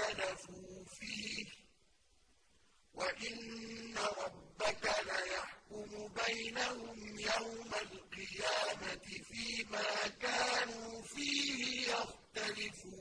اخْتَلَفُوا فِيهِ ۚ وَإِنَّ رَبَّكَ لَيَحْكُمُ بَيْنَهُمْ يَوْمَ الْقِيَامَةِ فِيمَا كَانُوا فِيهِ يَخْتَلِفُونَ